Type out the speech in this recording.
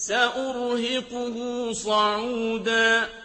سَأُرْهِقُهُ صَعُودًا